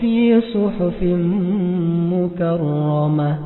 في صحف مكرمة